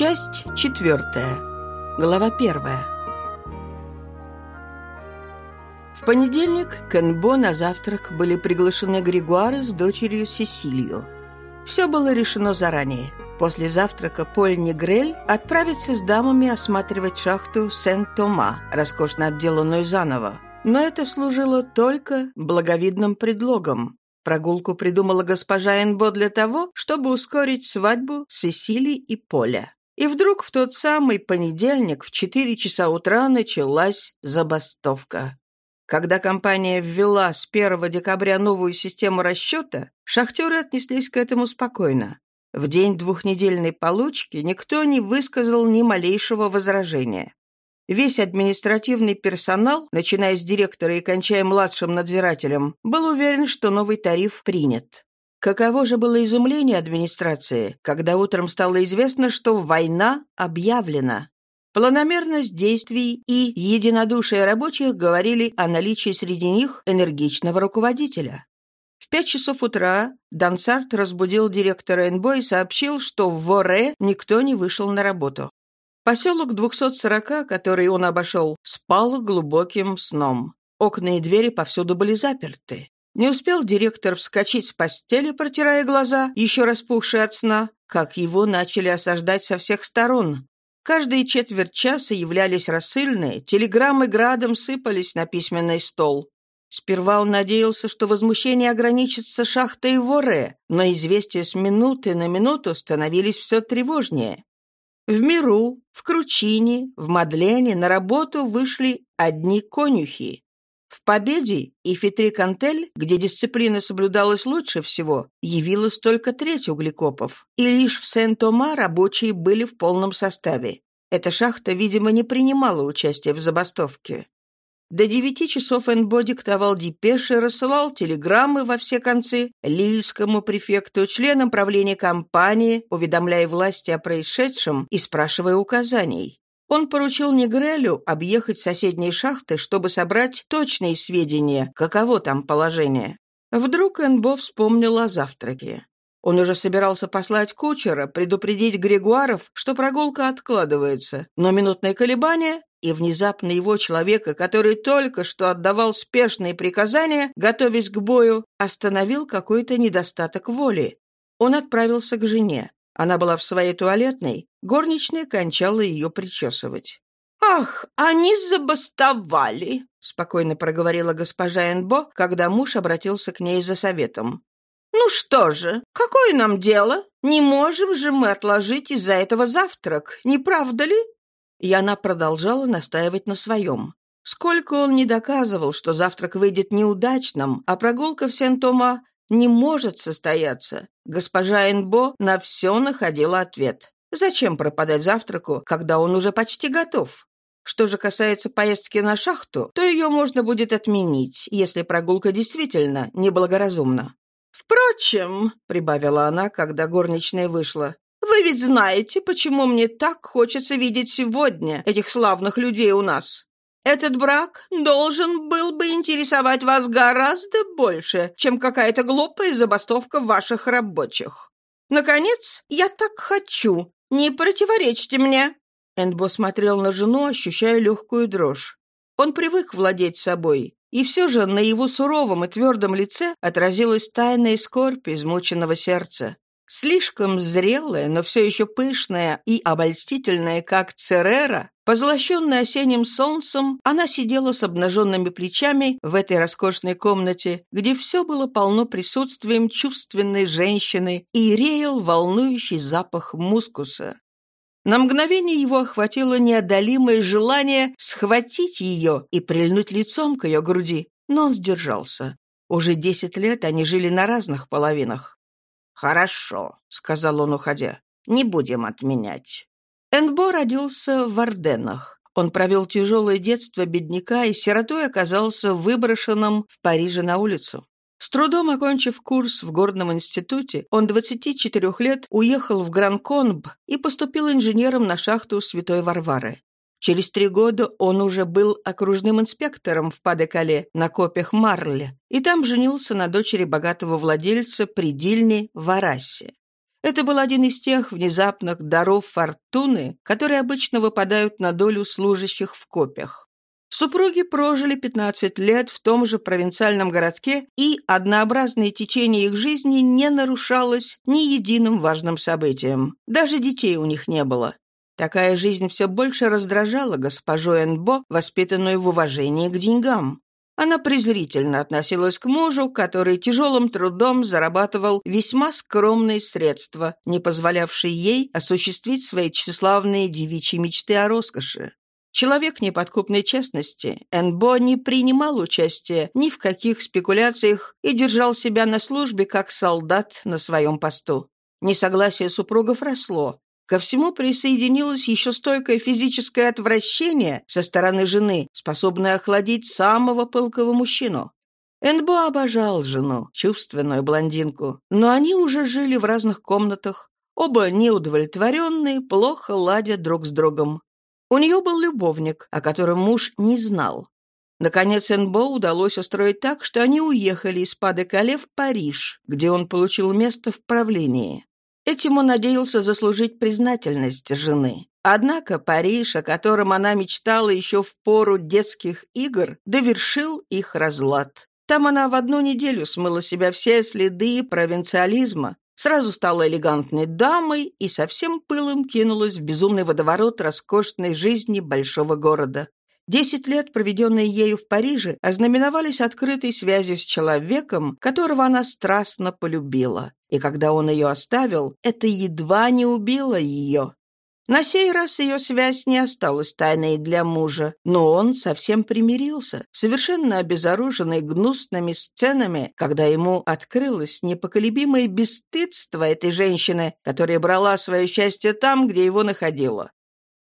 Часть четвертая. Глава первая. В понедельник к Энбо на завтрак были приглашены Григуары с дочерью Сесилью. Все было решено заранее. После завтрака Поль Негрель отправится с дамами осматривать шахту Сен-Тома, роскошно отделанную заново. Но это служило только благовидным предлогом. Прогулку придумала госпожа Энбо для того, чтобы ускорить свадьбу Сесили и Поля. И вдруг в тот самый понедельник в 4 часа утра началась забастовка. Когда компания ввела с 1 декабря новую систему расчета, шахтеры отнеслись к этому спокойно. В день двухнедельной получки никто не высказал ни малейшего возражения. Весь административный персонал, начиная с директора и кончая младшим надзирателем, был уверен, что новый тариф принят. Каково же было изумление администрации, когда утром стало известно, что война объявлена. Планомерность действий и единодушие рабочих говорили о наличии среди них энергичного руководителя. В пять часов утра Дансарт разбудил директора НБО и сообщил, что в Воре никто не вышел на работу. Поселок 240, который он обошел, спал глубоким сном. Окна и двери повсюду были заперты. Не успел директор вскочить с постели, протирая глаза, еще распухшие от сна, как его начали осаждать со всех сторон. Каждые четверть часа являлись рассыльные, телеграммы градом сыпались на письменный стол. Сперва он надеялся, что возмущение ограничится шахтой Воре, но известия с минуты на минуту становились все тревожнее. В Миру, в Кручине, в Мадлене на работу вышли одни конюхи. В «Победе» и «Фитри-Кантель», где дисциплина соблюдалась лучше всего, явилось только треть углекопов, и лишь в Сен-Тома рабочие были в полном составе. Эта шахта, видимо, не принимала участия в забастовке. До девяти часов НБО диктовал депеши, рассылал телеграммы во все концы лильскому префекту, членам правления компании, уведомляя власти о происшедшем и спрашивая указаний. Он поручил Негрелю объехать соседние шахты, чтобы собрать точные сведения, каково там положение. Вдруг Энбо вспомнил о завтраке. Он уже собирался послать кучера, предупредить Григуаров, что прогулка откладывается, но минутное колебание и внезапно его человека, который только что отдавал спешные приказания, готовясь к бою, остановил какой-то недостаток воли. Он отправился к жене. Она была в своей туалетной, горничная кончала ее причесывать. «Ах, они забастовали!» — спокойно проговорила госпожа Энбо, когда муж обратился к ней за советом. «Ну что же, какое нам дело? Не можем же мы отложить из-за этого завтрак, не правда ли?» И она продолжала настаивать на своем. Сколько он не доказывал, что завтрак выйдет неудачным, а прогулка в Сен-Тома не может состояться. Госпожа Энбо на все находила ответ. Зачем пропадать завтраку, когда он уже почти готов? Что же касается поездки на шахту, то ее можно будет отменить, если прогулка действительно неблагоразумна. «Впрочем», — прибавила она, когда горничная вышла, «вы ведь знаете, почему мне так хочется видеть сегодня этих славных людей у нас. Этот брак должен был бы интересовать вас гораздо больше, чем какая-то глупая забастовка ваших рабочих. Наконец, я так хочу. Не противоречьте мне». Эндбо смотрел на жену, ощущая легкую дрожь. Он привык владеть собой, и все же на его суровом и твердом лице отразилась тайная скорбь измученного сердца. Слишком зрелая, но все еще пышная и обольстительная, как Церера, позлощенная осенним солнцем, она сидела с обнаженными плечами в этой роскошной комнате, где все было полно присутствием чувственной женщины и реял волнующий запах мускуса. На мгновение его охватило неодолимое желание схватить ее и прильнуть лицом к ее груди, но он сдержался. Уже десять лет они жили на разных половинах. «Хорошо», — сказал он, уходя. «Не будем отменять». Энбо родился в Орденах. Он провел тяжелое детство бедняка и сиротой оказался выброшенным в Париже на улицу. С трудом окончив курс в горном институте, он 24 лет уехал в Гран-Конб и поступил инженером на шахту Святой Варвары. Через три года он уже был окружным инспектором в Падекале на копиях Марле, и там женился на дочери богатого владельца предельни Варасе. Это был один из тех внезапных даров фортуны, которые обычно выпадают на долю служащих в копях. Супруги прожили 15 лет в том же провинциальном городке, и однообразное течение их жизни не нарушалось ни единым важным событием. Даже детей у них не было. Такая жизнь все больше раздражала госпожу Энбо, воспитанную в уважении к деньгам. Она презрительно относилась к мужу, который тяжелым трудом зарабатывал весьма скромные средства, не позволявшие ей осуществить свои тщеславные девичьи мечты о роскоши. Человек неподкупной честности, Энбо не принимал участия ни в каких спекуляциях и держал себя на службе как солдат на своем посту. Несогласие супругов росло. Ко всему присоединилось еще стойкое физическое отвращение со стороны жены, способное охладить самого пылкого мужчину. Энбо обожал жену, чувственную блондинку, но они уже жили в разных комнатах, оба неудовлетворенные, плохо ладя друг с другом. У нее был любовник, о котором муж не знал. Наконец Энбо удалось устроить так, что они уехали из Паде-Кале в Париж, где он получил место в правлении. Этим он надеялся заслужить признательность жены. Однако Париж, о котором она мечтала еще в пору детских игр, довершил их разлад. Там она в одну неделю смыла себя все следы провинциализма, сразу стала элегантной дамой и со всем пылом кинулась в безумный водоворот роскошной жизни большого города. Десять лет, проведенные ею в Париже, ознаменовались открытой связью с человеком, которого она страстно полюбила. И когда он ее оставил, это едва не убило ее. На сей раз ее связь не осталась тайной для мужа, но он совсем примирился, совершенно обезоруженный гнусными сценами, когда ему открылось непоколебимое бесстыдство этой женщины, которая брала свое счастье там, где его находила.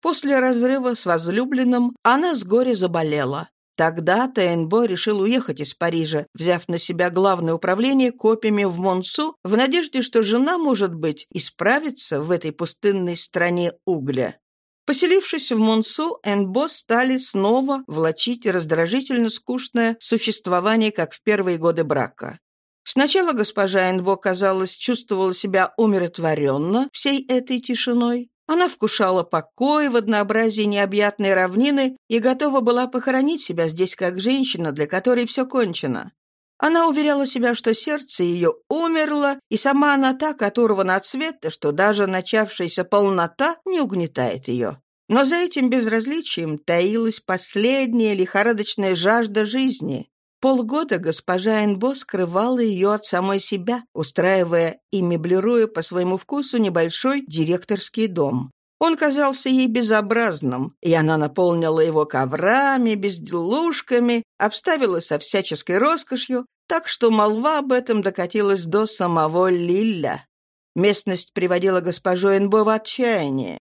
После разрыва с возлюбленным она с горя заболела. Тогда Тейнбо решил уехать из Парижа, взяв на себя главное управление копиями в Монсу, в надежде, что жена, может быть, исправится в этой пустынной стране угля. Поселившись в Монсу, Энбо стали снова влачить раздражительно скучное существование, как в первые годы брака. Сначала госпожа Энбо, казалось, чувствовала себя умиротворенно всей этой тишиной, она вкушала покой в однообразии необъятной равнины и готова была похоронить себя здесь как женщина, для которой все кончено. Она уверяла себя, что сердце ее умерло, и сама она так оторвана от света, что даже начавшаяся полнота не угнетает ее. Но за этим безразличием таилась последняя лихорадочная жажда жизни. Полгода госпожа Энбо скрывала ее от самой себя, устраивая и меблируя по своему вкусу небольшой директорский дом. Он казался ей безобразным, и она наполнила его коврами, безделушками, обставила со всяческой роскошью, так что молва об этом докатилась до самого Лилля. Местность приводила госпожу Энбо в отчаяние.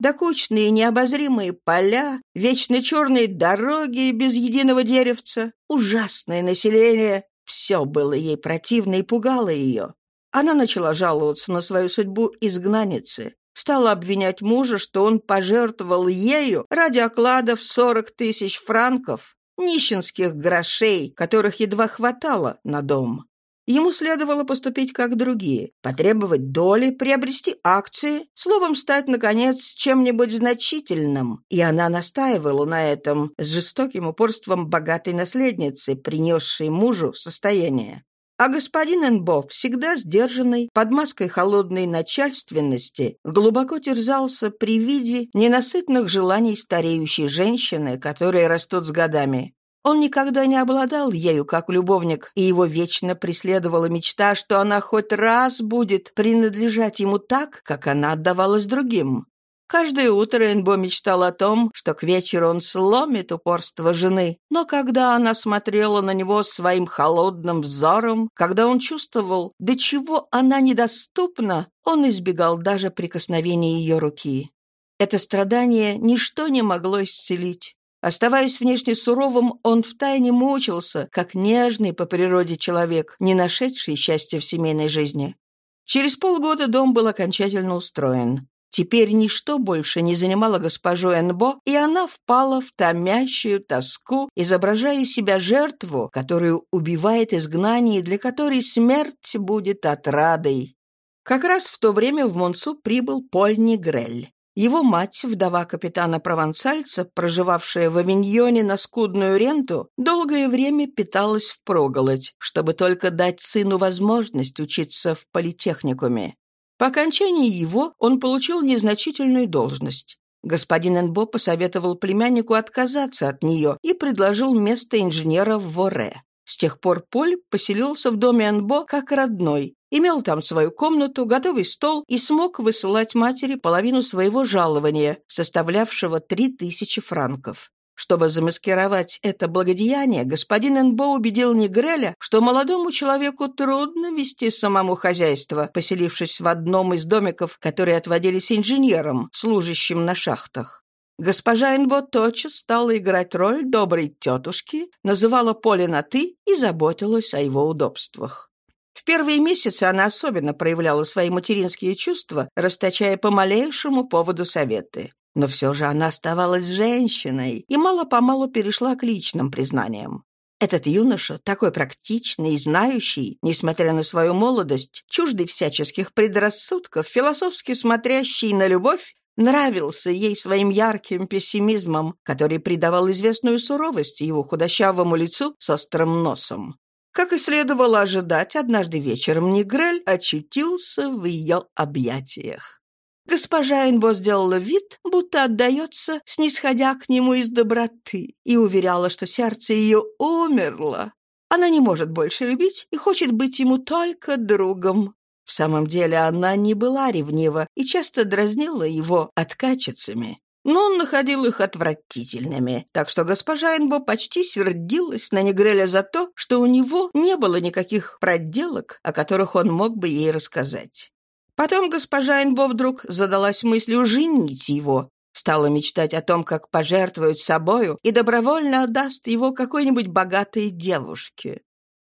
Докучные необозримые поля, вечно черные дороги без единого деревца, ужасное население — все было ей противно и пугало ее. Она начала жаловаться на свою судьбу изгнанницы, стала обвинять мужа, что он пожертвовал ею ради окладов 40 тысяч франков, нищенских грошей, которых едва хватало на дом. Ему следовало поступить как другие, потребовать доли, приобрести акции, словом, стать, наконец, чем-нибудь значительным. И она настаивала на этом с жестоким упорством богатой наследницы, принесшей мужу состояние. А господин Энбо, всегда сдержанный, под маской холодной начальственности, глубоко терзался при виде ненасытных желаний стареющей женщины, которые растут с годами. Он никогда не обладал ею как любовник, и его вечно преследовала мечта, что она хоть раз будет принадлежать ему так, как она отдавалась другим. Каждое утро Энбо мечтал о том, что к вечеру он сломит упорство жены, но когда она смотрела на него своим холодным взором, когда он чувствовал, до чего она недоступна, он избегал даже прикосновения ее руки. Это страдание ничто не могло исцелить. Оставаясь внешне суровым, он втайне мучился, как нежный по природе человек, не нашедший счастья в семейной жизни. Через полгода дом был окончательно устроен. Теперь ничто больше не занимало госпожу Энбо, и она впала в томящую тоску, изображая себя жертву, которую убивает изгнание, для которой смерть будет отрадой. Как раз в то время в Монсу прибыл Поль Нигрель. Его мать, вдова капитана-провансальца, проживавшая в Авиньоне на скудную ренту, долгое время питалась впроголодь, чтобы только дать сыну возможность учиться в политехникуме. По окончании его он получил незначительную должность. Господин Энбо посоветовал племяннику отказаться от нее и предложил место инженера в Воре. С тех пор Поль поселился в доме Энбо как родной, имел там свою комнату, готовый стол и смог высылать матери половину своего жалования, составлявшего три тысячи франков. Чтобы замаскировать это благодеяние, господин Энбо убедил Негреля, что молодому человеку трудно вести самому хозяйство, поселившись в одном из домиков, которые отводились инженерам, служащим на шахтах. Госпожа Энбо тотчас стала играть роль доброй тетушки, называла Поле на «ты» и заботилась о его удобствах. В первые месяцы она особенно проявляла свои материнские чувства, расточая по малейшему поводу советы. Но все же она оставалась женщиной и мало-помалу перешла к личным признаниям. Этот юноша, такой практичный и знающий, несмотря на свою молодость, чуждый всяческих предрассудков, философски смотрящий на любовь, нравился ей своим ярким пессимизмом, который придавал известную суровость его худощавому лицу с острым носом. Как и следовало ожидать, однажды вечером Негрель очутился в ее объятиях. Госпожа Энбо сделала вид, будто отдается, снисходя к нему из доброты, и уверяла, что сердце ее умерло. Она не может больше любить и хочет быть ему только другом. В самом деле она не была ревнива и часто дразнила его откачицами. Но он находил их отвратительными, так что госпожа Энбо почти сердилась на Негреля за то, что у него не было никаких проделок, о которых он мог бы ей рассказать. Потом госпожа Энбо вдруг задалась мыслью женить его, стала мечтать о том, как пожертвует собою и добровольно отдаст его какой-нибудь богатой девушке.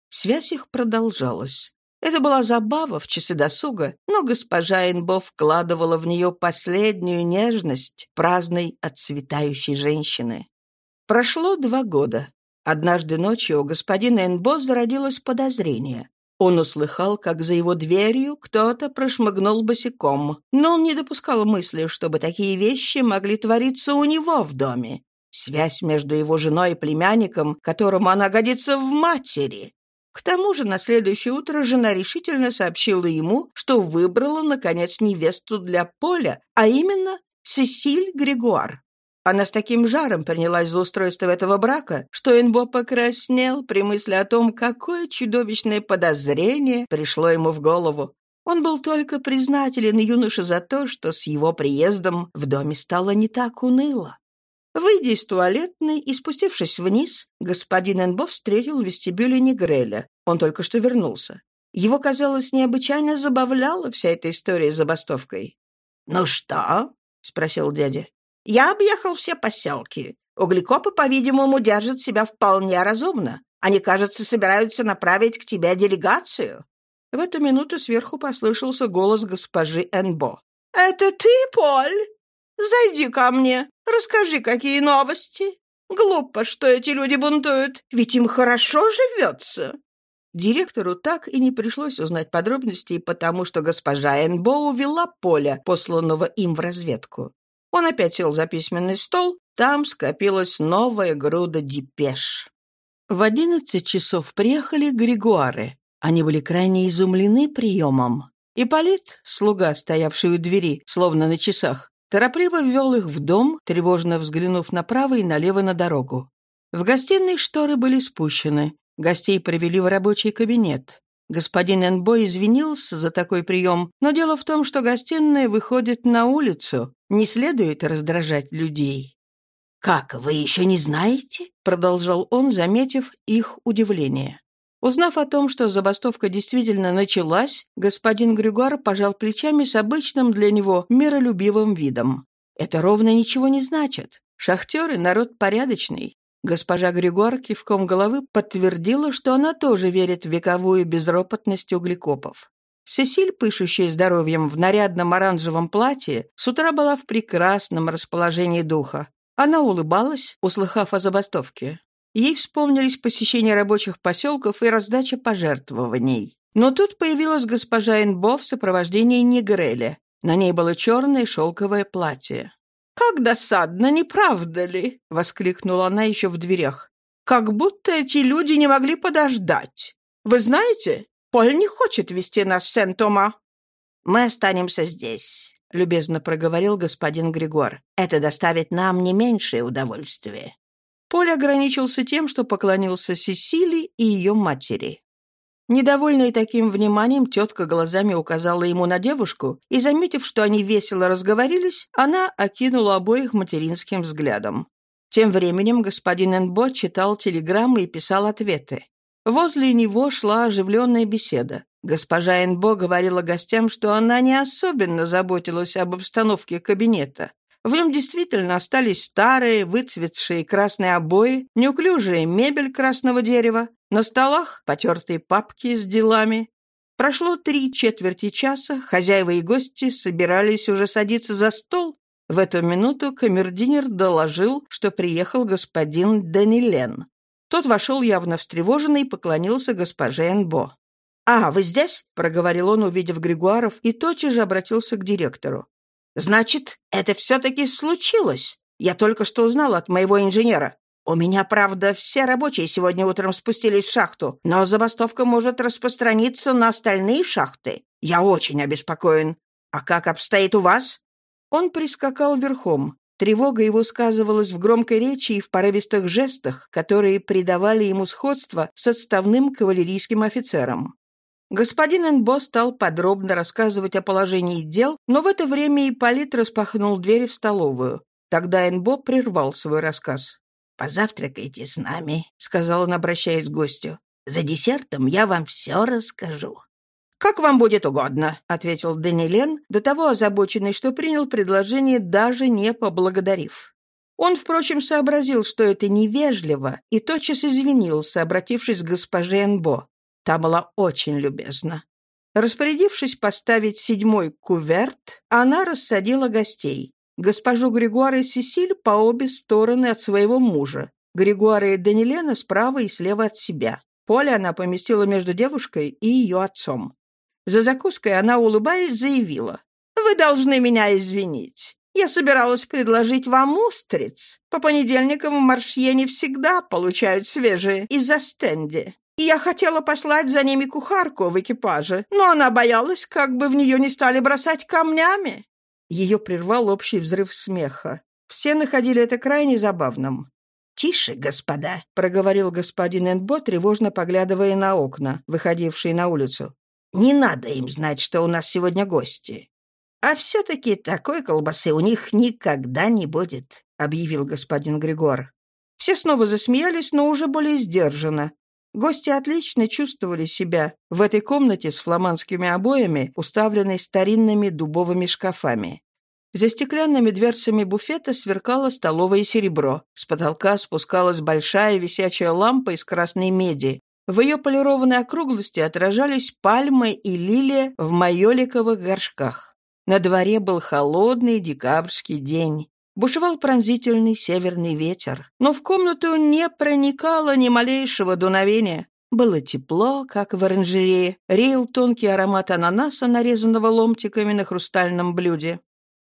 Связь их продолжалась. Это была забава в часы досуга, но госпожа Энбо вкладывала в нее последнюю нежность праздной отцветающей женщины. Прошло два года. Однажды ночью у господина Энбо зародилось подозрение. Он услыхал, как за его дверью кто-то прошмыгнул босиком, но он не допускал мысли, чтобы такие вещи могли твориться у него в доме. Связь между его женой и племянником, которому она годится в матери, к тому же на следующее утро жена решительно сообщила ему, что выбрала, наконец, невесту для Поля, а именно Сесиль Григуар. Она с таким жаром принялась за устройство этого брака, что Энбо покраснел при мысли о том, какое чудовищное подозрение пришло ему в голову. Он был только признателен юноше за то, что с его приездом в доме стало не так уныло. Выйдя из туалетной и спустившись вниз, господин Энбо встретил в вестибюле Негреля. Он только что вернулся. Его, казалось, необычайно забавляла вся эта история с забастовкой. «Ну что?» — спросил дядя. «Я объехал все поселки. Углекопы, по-видимому, держат себя вполне разумно. Они, кажется, собираются направить к тебе делегацию». В эту минуту сверху послышался голос госпожи Энбо. «Это ты, Поль?» Зайди ко мне, расскажи, какие новости. Глупо, что эти люди бунтуют, ведь им хорошо живется». Директору так и не пришлось узнать подробностей, потому что госпожа Энбо увела Поля, посланного им в разведку. Он опять сел за письменный стол, там скопилась новая груда депеш. В одиннадцать часов приехали Григуары. Они были крайне изумлены приемом. Ипполит, слуга, стоявший у двери, словно на часах, Торопливо ввел их в дом, тревожно взглянув направо и налево на дорогу. В гостиной шторы были спущены. Гостей привели в рабочий кабинет. Господин Энбой извинился за такой прием, но дело в том, что гостиная выходит на улицу. Не следует раздражать людей. «Как, вы еще не знаете?» — продолжал он, заметив их удивление. Узнав о том, что забастовка действительно началась, господин Грюгар пожал плечами с обычным для него миролюбивым видом. «Это ровно ничего не значит. Шахтеры — народ порядочный». Госпожа Григор кивком головы подтвердила, что она тоже верит в вековую безропотность углекопов. Сесиль, пышущая здоровьем в нарядном оранжевом платье, с утра была в прекрасном расположении духа. Она улыбалась, услыхав о забастовке. Ей вспомнились посещение рабочих поселков и раздача пожертвований. Но тут появилась госпожа Энбо в сопровождении Негреля. На ней было черное шелковое платье. «Как досадно, не правда ли?» — воскликнула она еще в дверях. «Как будто эти люди не могли подождать. Вы знаете, Поль не хочет вести нас в Сен-Тома». «Мы останемся здесь», — любезно проговорил господин Григор. «Это доставит нам не меньшее удовольствие». Поль ограничился тем, что поклонился Сесилии и ее матери. Недовольная таким вниманием, тетка глазами указала ему на девушку, и, заметив, что они весело разговорились, она окинула обоих материнским взглядом. Тем временем господин Энбо читал телеграммы и писал ответы. Возле него шла оживленная беседа. Госпожа Энбо говорила гостям, что она не особенно заботилась об обстановке кабинета. В нем действительно остались старые, выцветшие красные обои, неуклюжая мебель красного дерева, на столах потертые папки с делами. Прошло три четверти часа, хозяева и гости собирались уже садиться за стол. В эту минуту камердинер доложил, что приехал господин Данилен. Тот вошел явно встревоженный и поклонился госпоже Энбо. «А, вы здесь?» — проговорил он, увидев Григуаров, и тотчас же обратился к директору. Значит, это все-таки случилось. Я только что узнал от моего инженера. У меня, правда, все рабочие сегодня утром спустились в шахту, но забастовка может распространиться на остальные шахты. Я очень обеспокоен. А как обстоит у вас?» Он прискакал верхом. Тревога его сказывалась в громкой речи и в порывистых жестах, которые придавали ему сходство с отставным кавалерийским офицером. Господин Энбо стал подробно рассказывать о положении дел, но в это время Ипполит распахнул двери в столовую. Тогда Энбо прервал свой рассказ. «Позавтракайте с нами», — сказал он, обращаясь к гостю. «За десертом я вам все расскажу». «Как вам будет угодно», — ответил Данилен, до того озабоченный, что принял предложение, даже не поблагодарив. Он, впрочем, сообразил, что это невежливо, и тотчас извинился, обратившись к госпоже Энбо. Та была очень любезна. Распорядившись поставить седьмой куверт, она рассадила гостей. Госпожу Григуара и Сесиль по обе стороны от своего мужа. Григуара и Данилена справа и слева от себя. Поле она поместила между девушкой и ее отцом. За закуской она, улыбаясь, заявила. «Вы должны меня извинить. Я собиралась предложить вам устриц. По понедельникам в Маршье не всегда получают свежие из-за стенди и я хотела послать за ними кухарку в экипаже, но она боялась, как бы в нее не стали бросать камнями». Ее прервал общий взрыв смеха. Все находили это крайне забавным. «Тише, господа», — проговорил господин Энбо, тревожно поглядывая на окна, выходившие на улицу. «Не надо им знать, что у нас сегодня гости». «А все-таки такой колбасы у них никогда не будет», — объявил господин Григор. Все снова засмеялись, но уже более сдержанно, Гости отлично чувствовали себя в этой комнате с фламандскими обоями, уставленной старинными дубовыми шкафами. За стеклянными дверцами буфета сверкало столовое серебро. С потолка спускалась большая висячая лампа из красной меди. В ее полированной округлости отражались пальмы и лилия в майоликовых горшках. На дворе был холодный декабрьский день. Бушевал пронзительный северный ветер, но в комнату не проникало ни малейшего дуновения. Было тепло, как в оранжерее, реял тонкий аромат ананаса, нарезанного ломтиками на хрустальном блюде.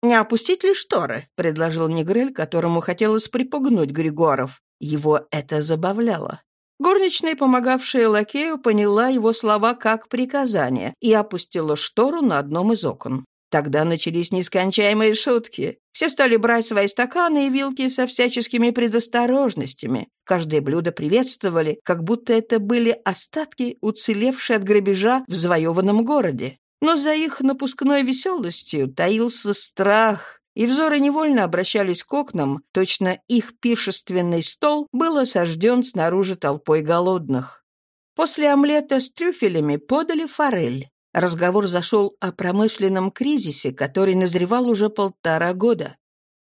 «Не опустить ли шторы?» — предложил Негрель, которому хотелось припугнуть Григоров. Его это забавляло. Горничная, помогавшая лакею, поняла его слова как приказание и опустила штору на одном из окон. Тогда начались нескончаемые шутки. Все стали брать свои стаканы и вилки со всяческими предосторожностями. Каждое блюдо приветствовали, как будто это были остатки, уцелевшие от грабежа в завоеванном городе. Но за их напускной веселостью таился страх, и взоры невольно обращались к окнам, точно их пиршественный стол был осажден снаружи толпой голодных. После омлета с трюфелями подали форель. Разговор зашел о промышленном кризисе, который назревал уже полтора года.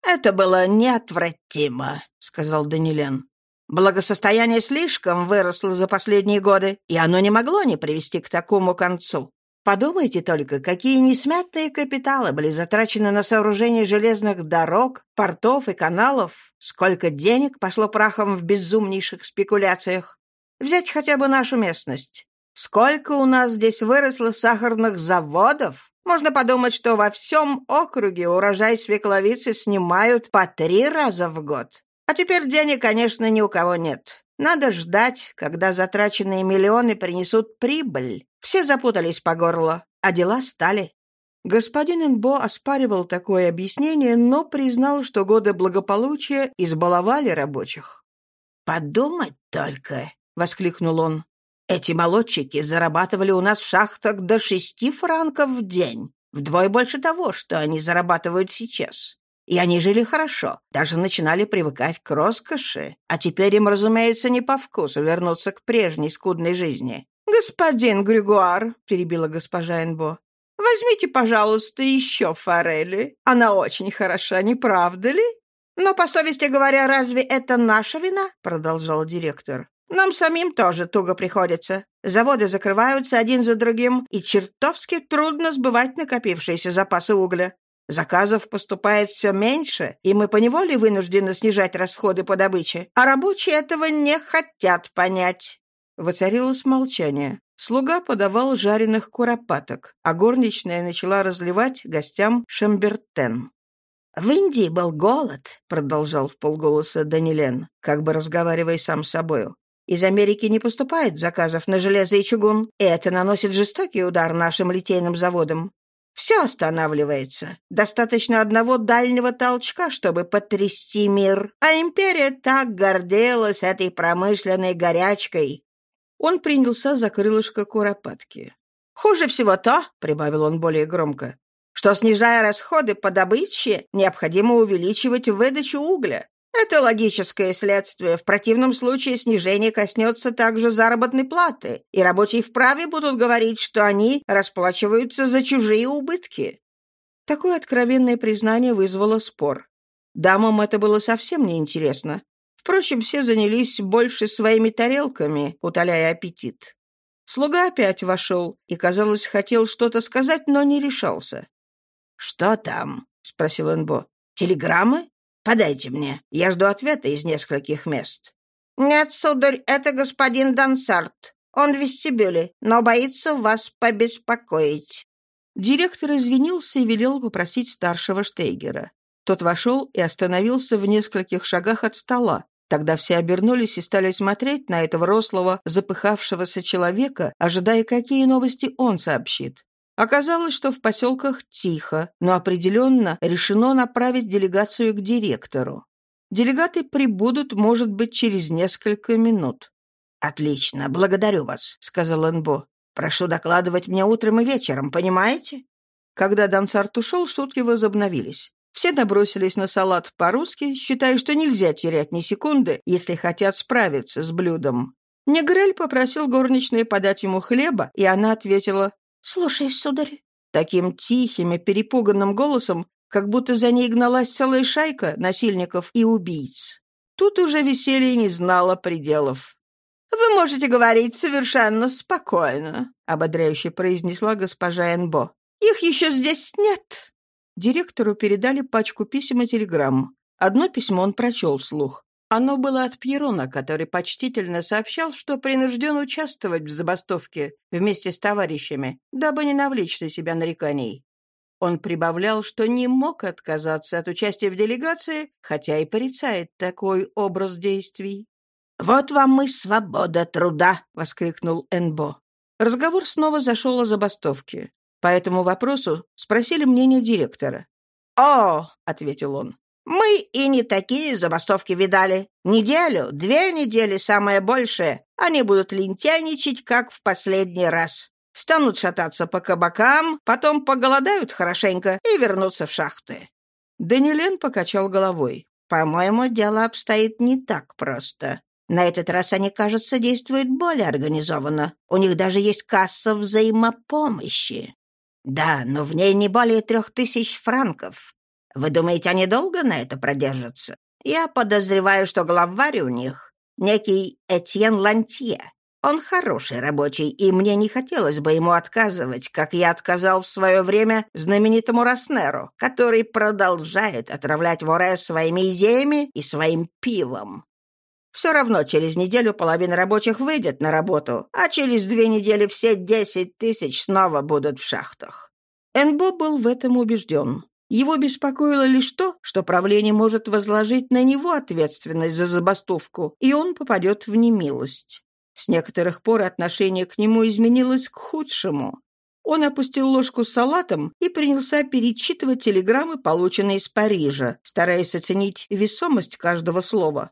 «Это было неотвратимо», — сказал Данилен. «Благосостояние слишком выросло за последние годы, и оно не могло не привести к такому концу. Подумайте только, какие несмятые капиталы были затрачены на сооружение железных дорог, портов и каналов, сколько денег пошло прахом в безумнейших спекуляциях. Взять хотя бы нашу местность. Сколько у нас здесь выросло сахарных заводов? Можно подумать, что во всем округе урожай свекловицы снимают по три раза в год. А теперь денег, конечно, ни у кого нет. Надо ждать, когда затраченные миллионы принесут прибыль. Все запутались по горло, а дела стали. Господин Энбо оспаривал такое объяснение, но признал, что годы благополучия избаловали рабочих. «Подумать только!» — воскликнул он. «Эти молодчики зарабатывали у нас в шахтах до шести франков в день, вдвое больше того, что они зарабатывают сейчас. И они жили хорошо, даже начинали привыкать к роскоши, а теперь им, разумеется, не по вкусу вернуться к прежней скудной жизни. «Господин Григуар», — перебила госпожа Энбо, — «возьмите, пожалуйста, еще форели. Она очень хороша, не правда ли?» «Но, по совести говоря, разве это наша вина?» — продолжал директор. «Нам самим тоже туго приходится. Заводы закрываются один за другим, и чертовски трудно сбывать накопившиеся запасы угля. Заказов поступает все меньше, и мы поневоле вынуждены снижать расходы по добыче, а рабочие этого не хотят понять». Воцарилось молчание. Слуга подавал жареных куропаток, а горничная начала разливать гостям шамбертен. «В Индии был голод», — продолжал в полголоса Данилен, как бы разговаривая сам с собою. «Из Америки не поступает заказов на железо и чугун, и это наносит жестокий удар нашим литейным заводам. Все останавливается. Достаточно одного дальнего толчка, чтобы потрясти мир. А империя так гордилась этой промышленной горячкой. Он принялся за крылышко куропатки. «Хуже всего то», — прибавил он более громко, «что, снижая расходы по добыче, необходимо увеличивать выдачу угля. Это логическое следствие. В противном случае снижение коснется также заработной платы, и рабочие вправе будут говорить, что они расплачиваются за чужие убытки. Такое откровенное признание вызвало спор. Дамам это было совсем неинтересно. Впрочем, все занялись больше своими тарелками, утоляя аппетит. Слуга опять вошел и, казалось, хотел что-то сказать, но не решался. «Что там?» — спросил Энбо. «Телеграммы?» Подайте мне. Я жду ответа из нескольких мест». «Нет, сударь, это господин Дансарт. Он в вестибюле, но боится вас побеспокоить». Директор извинился и велел попросить старшего Штейгера. Тот вошел и остановился в нескольких шагах от стола. Тогда все обернулись и стали смотреть на этого рослого, запыхавшегося человека, ожидая, какие новости он сообщит. Оказалось, что в поселках тихо, но определенно решено направить делегацию к директору. Делегаты прибудут, может быть, через несколько минут. «Отлично, благодарю вас», — сказал Энбо. «Прошу докладывать мне утром и вечером, понимаете?» Когда Дансарт ушел, шутки возобновились. Все набросились на салат по-русски, считая, что нельзя терять ни секунды, если хотят справиться с блюдом. Негрель попросил горничную подать ему хлеба, и она ответила «Слушаюсь, сударь». Таким тихим и перепуганным голосом, как будто за ней гналась целая шайка насильников и убийц. Тут уже веселье не знало пределов. «Вы можете говорить совершенно спокойно», — ободряюще произнесла госпожа Энбо. «Их еще здесь нет». Директору передали пачку писем и телеграмм. Одно письмо он прочел вслух. Оно было от Пьерона, который почтительно сообщал, что принужден участвовать в забастовке вместе с товарищами, дабы не навлечь на себя нареканий. Он прибавлял, что не мог отказаться от участия в делегации, хотя и порицает такой образ действий. «Вот вам и свобода труда!» — воскликнул Энбо. Разговор снова зашел о забастовке. По этому вопросу спросили мнение директора. «О!» — ответил он. Мы и не такие забастовки видали. Неделю, две недели самое большее. Они будут лентяничать, как в последний раз. Станут шататься по кабакам, потом поголодают хорошенько и вернутся в шахты. Данилен покачал головой. «По-моему, дело обстоит не так просто. На этот раз они, кажется, действуют более организованно. У них даже есть касса взаимопомощи. Да, но в ней не более трех тысяч франков. Вы думаете, они долго на это продержатся? Я подозреваю, что главарь у них некий Этьен Лантье. Он хороший рабочий, и мне не хотелось бы ему отказывать, как я отказал в свое время знаменитому Роснеру, который продолжает отравлять Воре своими идеями и своим пивом. Все равно через неделю половина рабочих выйдет на работу, а через две недели все десять тысяч снова будут в шахтах». Энбо был в этом убежден. Его беспокоило лишь то, что правление может возложить на него ответственность за забастовку, и он попадет в немилость. С некоторых пор отношение к нему изменилось к худшему. Он опустил ложку с салатом и принялся перечитывать телеграммы, полученные из Парижа, стараясь оценить весомость каждого слова.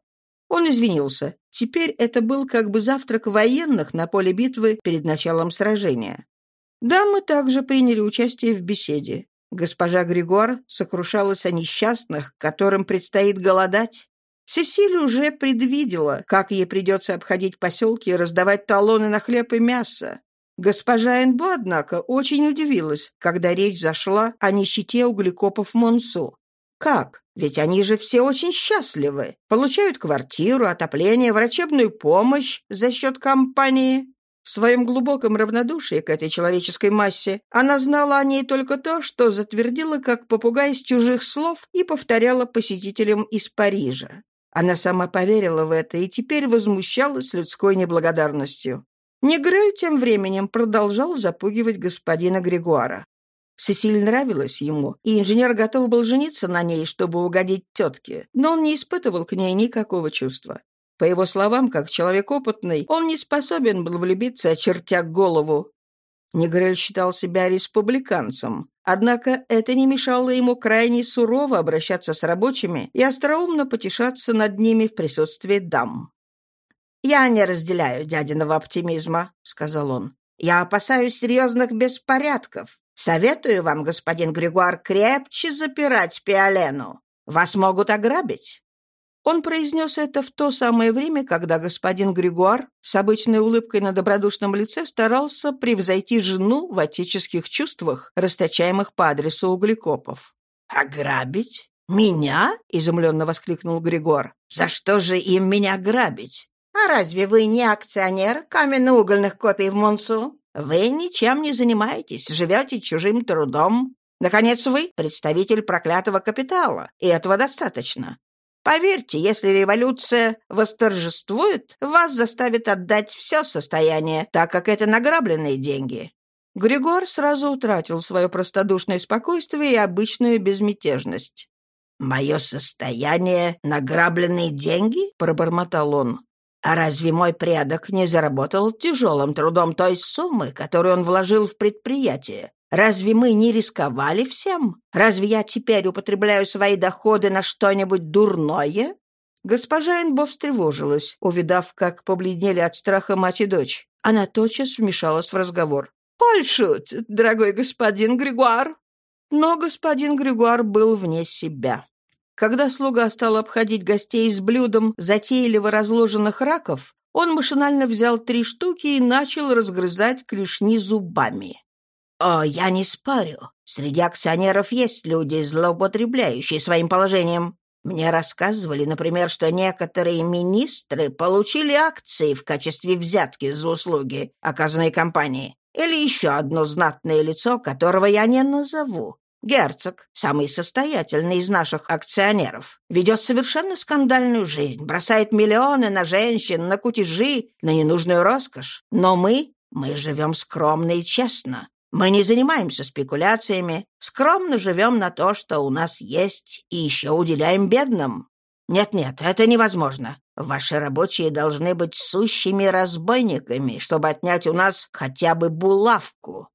Он извинился. Теперь это был как бы завтрак военных на поле битвы перед началом сражения. Дамы также приняли участие в беседе. Госпожа Григор сокрушалась о несчастных, которым предстоит голодать. Сесилия уже предвидела, как ей придется обходить поселки и раздавать талоны на хлеб и мясо. Госпожа Энбо, однако, очень удивилась, когда речь зашла о нищете углекопов Монсу. Как? Ведь они же все очень счастливы. Получают квартиру, отопление, врачебную помощь за счет компании. В своем глубоком равнодушии к этой человеческой массе она знала о ней только то, что затвердила как попугай из чужих слов и повторяла посетителям из Парижа. Она сама поверила в это и теперь возмущалась людской неблагодарностью. Негрель тем временем продолжал запугивать господина Григуара. Сесиль нравилась ему, и инженер готов был жениться на ней, чтобы угодить тетке, но он не испытывал к ней никакого чувства. По его словам, как человек опытный, он не способен был влюбиться, очертя голову. Негрель считал себя республиканцем, однако это не мешало ему крайне сурово обращаться с рабочими и остроумно потешаться над ними в присутствии дам. «Я не разделяю дядиного оптимизма», — сказал он. «Я опасаюсь серьезных беспорядков. Советую вам, господин Григуар, крепче запирать Пиолену. Вас могут ограбить. Он произнес это в то самое время, когда господин Григуар с обычной улыбкой на добродушном лице старался превзойти жену в отеческих чувствах, расточаемых по адресу углекопов. «Ограбить? Меня?» — изумленно воскликнул Григуар. «За что же им меня грабить? А разве вы не акционер каменно-угольных копий в Монсу? Вы ничем не занимаетесь, живете чужим трудом. Наконец, вы представитель проклятого капитала, и этого достаточно. Поверьте, если революция восторжествует, вас заставит отдать все состояние, так как это награбленные деньги». Григор сразу утратил свое простодушное спокойствие и обычную безмятежность. «Мое состояние — награбленные деньги?» — пробормотал он. «А разве мой предок не заработал тяжелым трудом той суммы, которую он вложил в предприятие? Разве мы не рисковали всем? Разве я теперь употребляю свои доходы на что-нибудь дурное?» Госпожа Энбо встревожилась, увидав, как побледнели от страха мать и дочь. Она тотчас вмешалась в разговор. «Поль дорогой господин Григуар!» Но господин Григуар был вне себя. Когда слуга стал обходить гостей с блюдом затейливо разложенных раков, он машинально взял три штуки и начал разгрызать клешни зубами. «О, я не спорю. Среди акционеров есть люди, злоупотребляющие своим положением. Мне рассказывали, например, что некоторые министры получили акции в качестве взятки за услуги, оказанные компании. Или еще одно знатное лицо, которого я не назову. Герцог, самый состоятельный из наших акционеров, ведет совершенно скандальную жизнь, бросает миллионы на женщин, на кутежи, на ненужную роскошь. Но мы, мы живем скромно и честно. Мы не занимаемся спекуляциями, скромно живем на то, что у нас есть, и еще уделяем бедным. Нет-нет, это невозможно. Ваши рабочие должны быть сущими разбойниками, чтобы отнять у нас хотя бы булавку».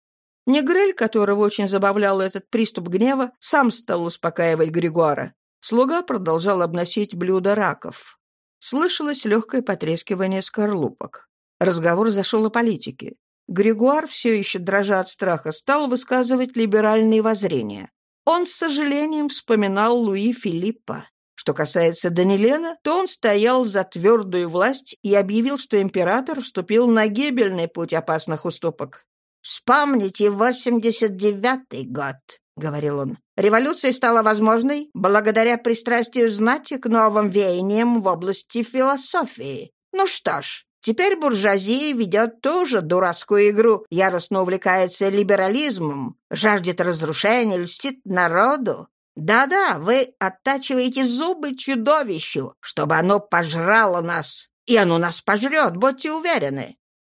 Негрель, которого очень забавлял этот приступ гнева, сам стал успокаивать Григуара. Слуга продолжал обносить блюдо раков. Слышалось легкое потрескивание скорлупок. Разговор зашел о политике. Григуар, все еще дрожа от страха, стал высказывать либеральные воззрения. Он с сожалением вспоминал Луи Филиппа. Что касается Данилена, то он стоял за твердую власть и объявил, что император вступил на гибельный путь опасных уступок. «Вспомните 89-й год», — говорил он. «Революция стала возможной благодаря пристрастию знати к новым веяниям в области философии. Ну что ж, Теперь буржуазия ведет тоже дурацкую игру, яростно увлекается либерализмом, жаждет разрушения, льстит народу. Да-да, вы оттачиваете зубы чудовищу, чтобы оно пожрало нас. И оно нас пожрет, будьте уверены.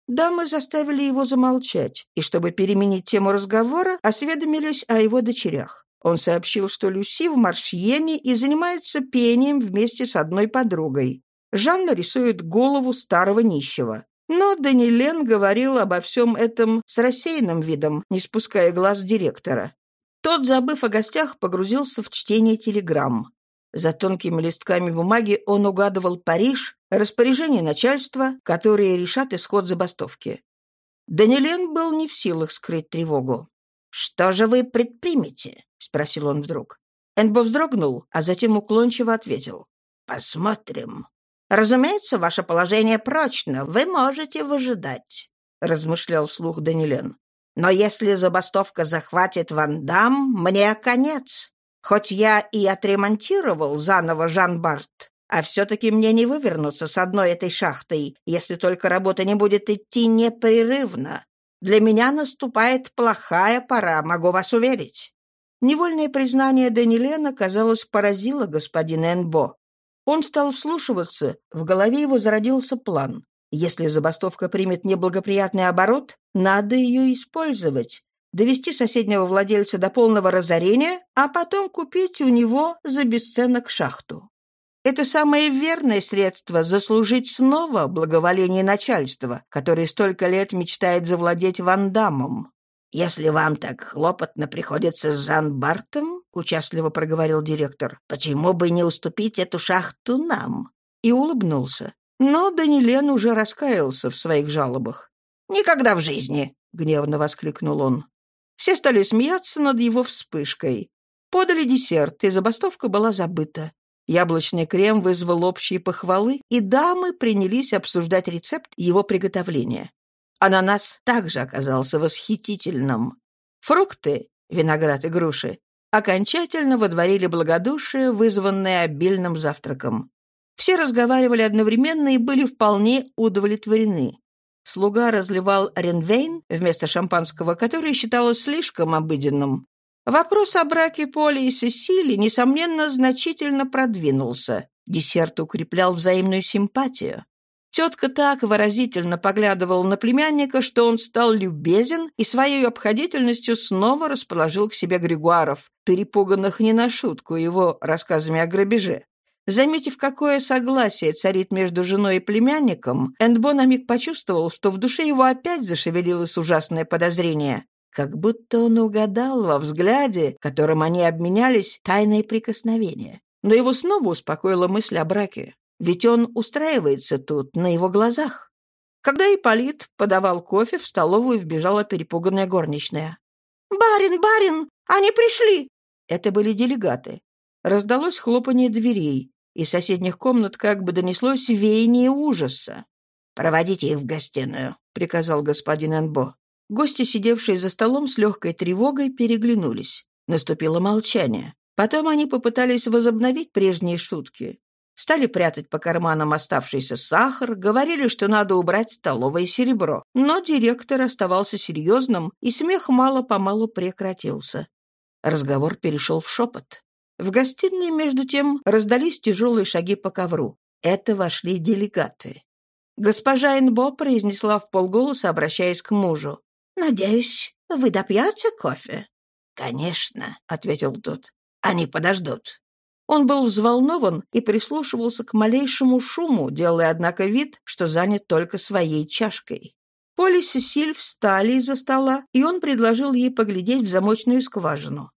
Дамы заставили его замолчать, и, чтобы переменить тему разговора, осведомились о его дочерях. Он сообщил, что Люси в Маршьене и занимается пением вместе с одной подругой. Жанна рисует голову старого нищего. Но Данилен говорил обо всем этом с рассеянным видом, не спуская глаз директора. Тот, забыв о гостях, погрузился в чтение телеграмм. За тонкими листками бумаги он угадывал Париж, распоряжение начальства, которые решат исход забастовки. Данилен был не в силах скрыть тревогу. «Что же вы предпримете?» — спросил он вдруг. Энбо вздрогнул, а затем уклончиво ответил. «Посмотрим. Разумеется, ваше положение прочно, вы можете выжидать», — размышлял вслух Данилен. «Но если забастовка захватит Вандам, мне конец. Хоть я и отремонтировал заново Жан-Барт, а все-таки мне не вывернуться с одной этой шахтой, если только работа не будет идти непрерывно. Для меня наступает плохая пора, могу вас уверить». Невольное признание Данилена, казалось, поразило господина Энбо. Он стал вслушиваться, в голове его зародился план. Если забастовка примет неблагоприятный оборот, надо ее использовать довести соседнего владельца до полного разорения, а потом купить у него за бесценок шахту. Это самое верное средство заслужить снова благоволение начальства, которое столько лет мечтает завладеть Вандамом. «Если вам так хлопотно приходится с Жан Бартом, — участливо проговорил директор, — почему бы не уступить эту шахту нам?» И улыбнулся. Но Данилен уже раскаялся в своих жалобах. «Никогда в жизни!» — гневно воскликнул он. Все стали смеяться над его вспышкой. Подали десерт, и забастовка была забыта. Яблочный крем вызвал общие похвалы, и дамы принялись обсуждать рецепт его приготовления. Ананас также оказался восхитительным. Фрукты, виноград и груши, окончательно водворили благодушие, вызванное обильным завтраком. Все разговаривали одновременно и были вполне удовлетворены. Слуга разливал ренвейн вместо шампанского, которое считалось слишком обыденным. Вопрос о браке Поли и Сесили, несомненно, значительно продвинулся. Десерт укреплял взаимную симпатию. Тетка так выразительно поглядывала на племянника, что он стал любезен и своей обходительностью снова расположил к себе Григуаров, перепуганных не на шутку его рассказами о грабеже. Заметив, какое согласие царит между женой и племянником, Эндбо на миг почувствовал, что в душе его опять зашевелилось ужасное подозрение. Как будто он угадал во взгляде, которым они обменялись, тайные прикосновения. Но его снова успокоила мысль о браке. Ведь он устраивается тут, на его глазах. Когда Ипполит подавал кофе, в столовую вбежала перепуганная горничная. «Барин, барин, они пришли!» Это были делегаты. Раздалось хлопанье дверей. Из соседних комнат как бы донеслось веяние ужаса. «Проводите их в гостиную», — приказал господин Энбо. Гости, сидевшие за столом с легкой тревогой, переглянулись. Наступило молчание. Потом они попытались возобновить прежние шутки. Стали прятать по карманам оставшийся сахар, говорили, что надо убрать столовое серебро. Но директор оставался серьезным, и смех мало-помалу прекратился. Разговор перешел в шепот. В гостиной, между тем, раздались тяжелые шаги по ковру. Это вошли делегаты. Госпожа Энбо произнесла в полголоса, обращаясь к мужу. «Надеюсь, вы допьете кофе?» «Конечно», — ответил тот. «Они подождут». Он был взволнован и прислушивался к малейшему шуму, делая, однако, вид, что занят только своей чашкой. Поле и Сесиль встали из-за стола, и он предложил ей поглядеть в замочную скважину.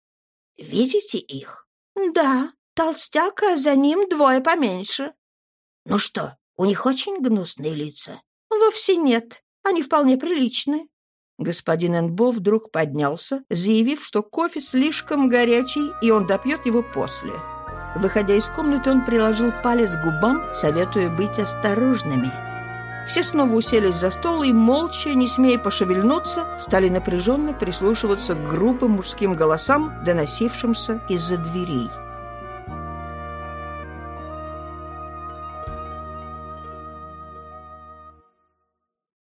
«Видите их?» «Да, толстяк, а за ним двое поменьше». «Ну что, у них очень гнусные лица?» «Вовсе нет. Они вполне приличны». Господин Энбо вдруг поднялся, заявив, что кофе слишком горячий, и он допьет его после. Выходя из комнаты, он приложил палец к губам, советуя быть осторожными. Все снова уселись за стол и, молча, не смея пошевельнуться, стали напряженно прислушиваться к грубым мужским голосам, доносившимся из-за дверей.